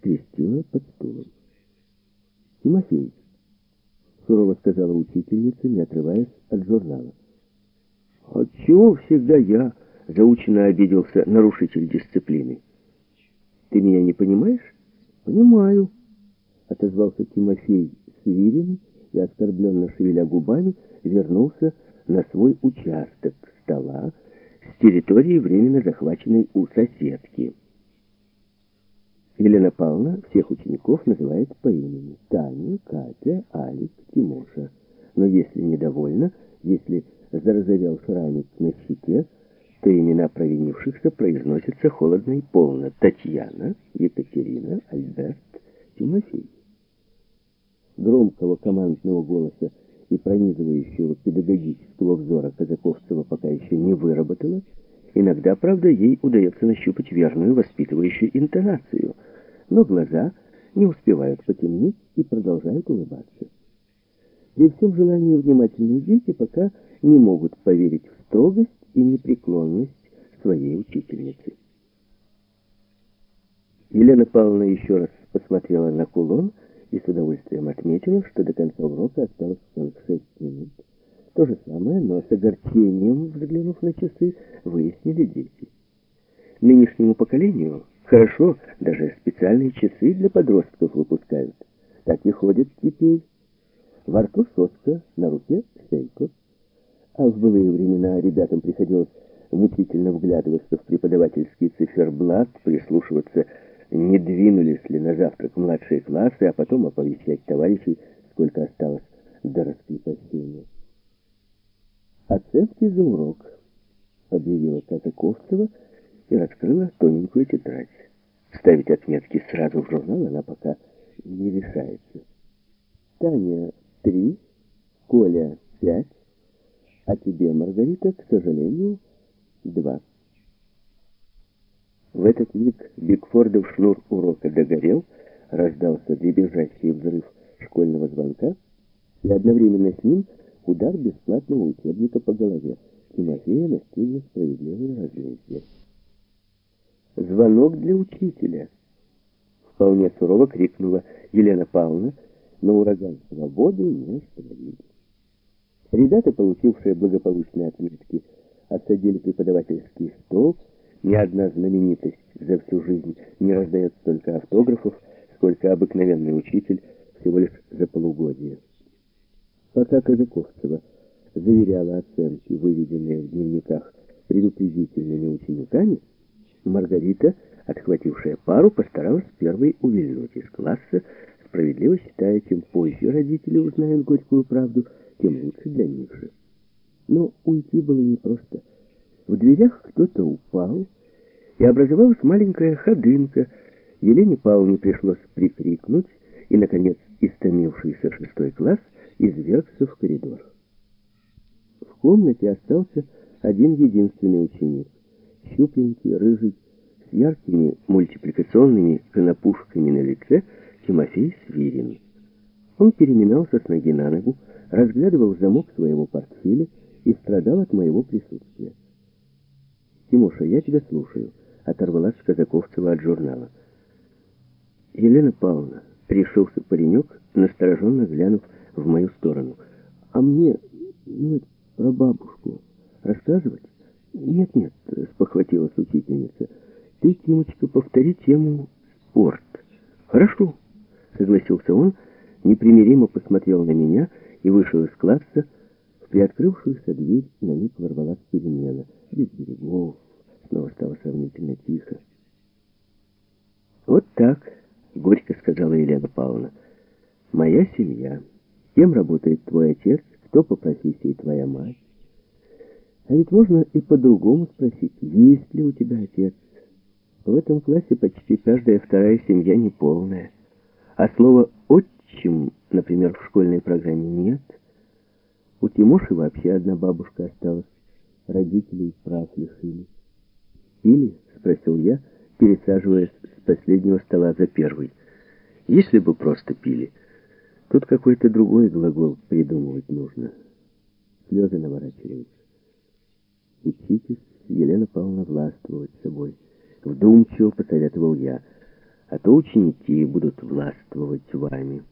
скрестила под стулом. «Тимофей», — сурово сказала учительница, не отрываясь от журнала. «Отчего всегда я?» — заученно обиделся нарушитель дисциплины. «Ты меня не понимаешь?» «Понимаю», — отозвался Тимофей Свирин и, оскорбленно шевеля губами, вернулся на свой участок стола с территории, временно захваченной у соседки. Елена Павловна всех учеников называет по имени. Таня, Катя, Алик, Тимоша. Но если недовольна, если зарозовел шрамик на щеке, то имена провинившихся произносятся холодно и полно. Татьяна, Екатерина, Альберт, Тимофей. Громкого командного голоса и пронизывающего педагогического взора Казаковцева пока еще не выработала, иногда, правда, ей удается нащупать верную воспитывающую интонацию, но глаза не успевают потемнеть и продолжают улыбаться. При всем желании внимательные дети пока не могут поверить в строгость и непреклонность своей учительницы. Елена Павловна еще раз посмотрела на кулон и с удовольствием отметила, что до конца урока осталось 46 минут. То же самое, но с огорчением, взглянув на часы, выяснили дети. Нынешнему поколению хорошо, даже специальные часы для подростков выпускают. Так и ходят теперь. Во рту соска, на руке сейко. А в былые времена ребятам приходилось мучительно вглядываться в преподавательский циферблат, прислушиваться не двинулись ли на завтрак младшие классы, а потом оповещать товарищей, сколько осталось до раскрепощения. «Оценки за урок», — объявила Казаковцева и раскрыла тоненькую тетрадь. Ставить отметки сразу в журнал она пока не решается. Таня — три, Коля — пять, а тебе, Маргарита, к сожалению, два. В этот миг Бигфордов шнур урока догорел, раздался дребезжащий взрыв школьного звонка, и одновременно с ним удар бесплатного учебника по голове. Тимофея настигло справедливое возмездие. «Звонок для учителя!» Вполне сурово крикнула Елена Павловна, но ураган свободы не остановили. Ребята, получившие благополучные отметки, осадили преподавательский стол, ни одна знаменитость за всю жизнь не раздает столько автографов, сколько обыкновенный учитель всего лишь за полугодие. Пока Казаковцева заверяла оценки, выведенные в дневниках предупредительными учениками, Маргарита, отхватившая пару, постаралась первой увильнуть из класса, справедливо считая, чем позже родители узнают горькую правду, тем лучше для них же. Но уйти было непросто. В дверях кто-то упал, и образовалась маленькая ходынка. Елене Павловне пришлось прикрикнуть, и, наконец, истомившийся шестой класс извергся в коридор. В комнате остался один единственный ученик. Щупленький, рыжий, с яркими мультипликационными конопушками на лице Тимофей Свирин. Он переминался с ноги на ногу, разглядывал замок своего портфеля и страдал от моего присутствия. «Тимоша, я тебя слушаю», — оторвалась Казаковцева от журнала. «Елена Павловна», — решился паренек, настороженно глянув в мою сторону. «А мне, ну, про бабушку рассказывать?» Спохватилась учительница. «Ты, Тимочка, повтори тему «спорт». «Хорошо», — согласился он, непримиримо посмотрел на меня и вышел из класса, приоткрывшуюся дверь на миг ворвалась перемена. Без берегов. Снова стало сравнительно тихо. «Вот так», — горько сказала Елена Павловна. «Моя семья. Кем работает твой отец? Кто по профессии твоя мать? А ведь можно и по-другому спросить, есть ли у тебя отец? В этом классе почти каждая вторая семья неполная. А слово «отчим», например, в школьной программе нет — у Тимоши вообще одна бабушка осталась. Родителей прав лишили. «Или?» — спросил я, пересаживаясь с последнего стола за первый. «Если бы просто пили. Тут какой-то другой глагол придумывать нужно». Слезы наворачиваются. «Учитесь, Елена Павловна, властвовать собой». Вдумчиво посоветовал я. а то ученики будут властвовать вами».